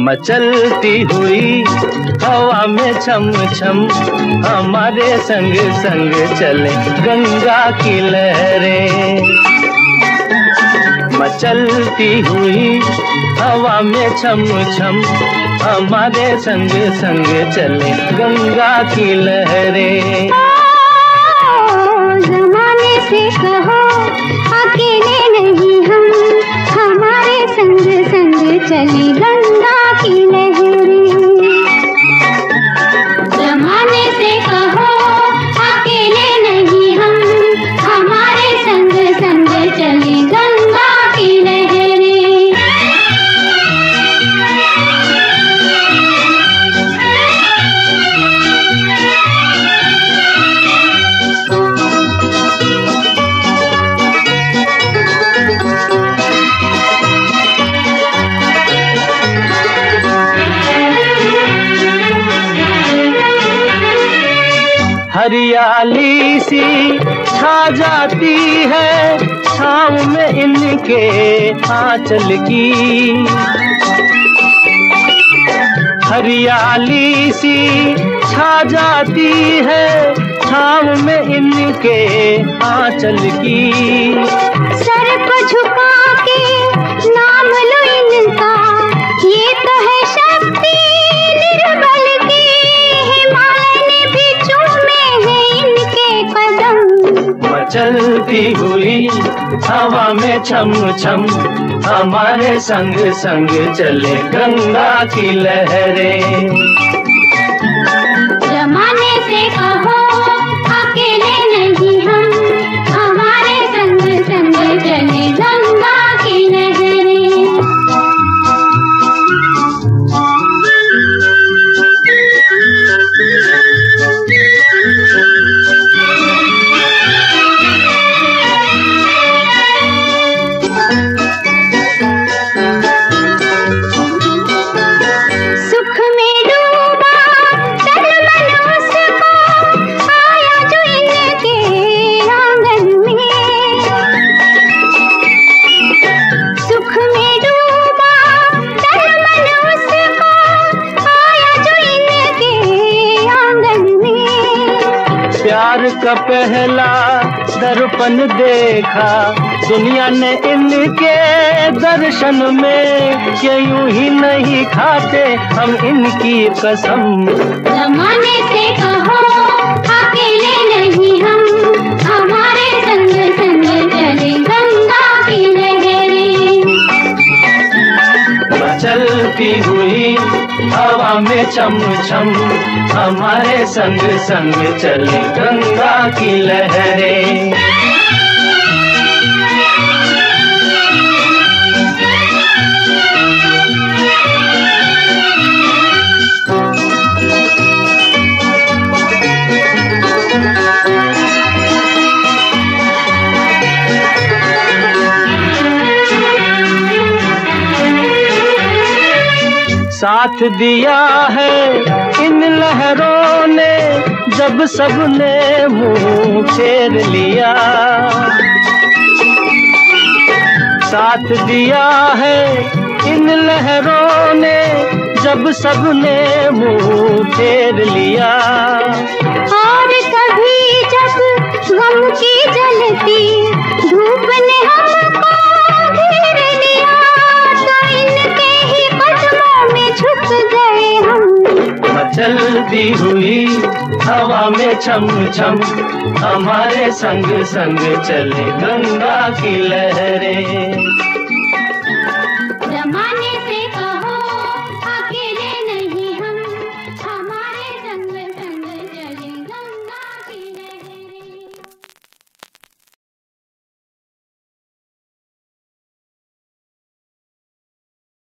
मचलती हुई हवा में छम छम हमारे संग संग चले गंगा की लहरें। मचलती हुई हवा में छम छम हमारे संग संग चले गंगा की लहरें। जमाने से कहो संग हरियाली सी छा जाती है छाँव में इनके आंचल की। हरियाली सी छा जाती है छाव में इनके आंचल की। सर को झुका के नाम लो इनका, ये तो है शक्ति। मचलती हुई हवा में छम छम हमारे संग संग चले गंगा की लहरें। का पहला दर्पण देखा। दुनिया ने इनके दर्शन में यूँ ही नहीं खाते हम इनकी कसम। जमाने से कहो अकेले नहीं हम। हमारे संग संग चले गंगा की लहरें। चलती हुई हवा में चम चम हमारे संग संग चले गंगा की लहरें। साथ दिया है। इन लहरों ने जब सबने मुँह फेर लिया। साथ दिया है। इन लहरों ने जब सबने मुँह फेर लिया। मचलती हुई हवा में छम छम हमारे संग संग चले गंगा की लहरें।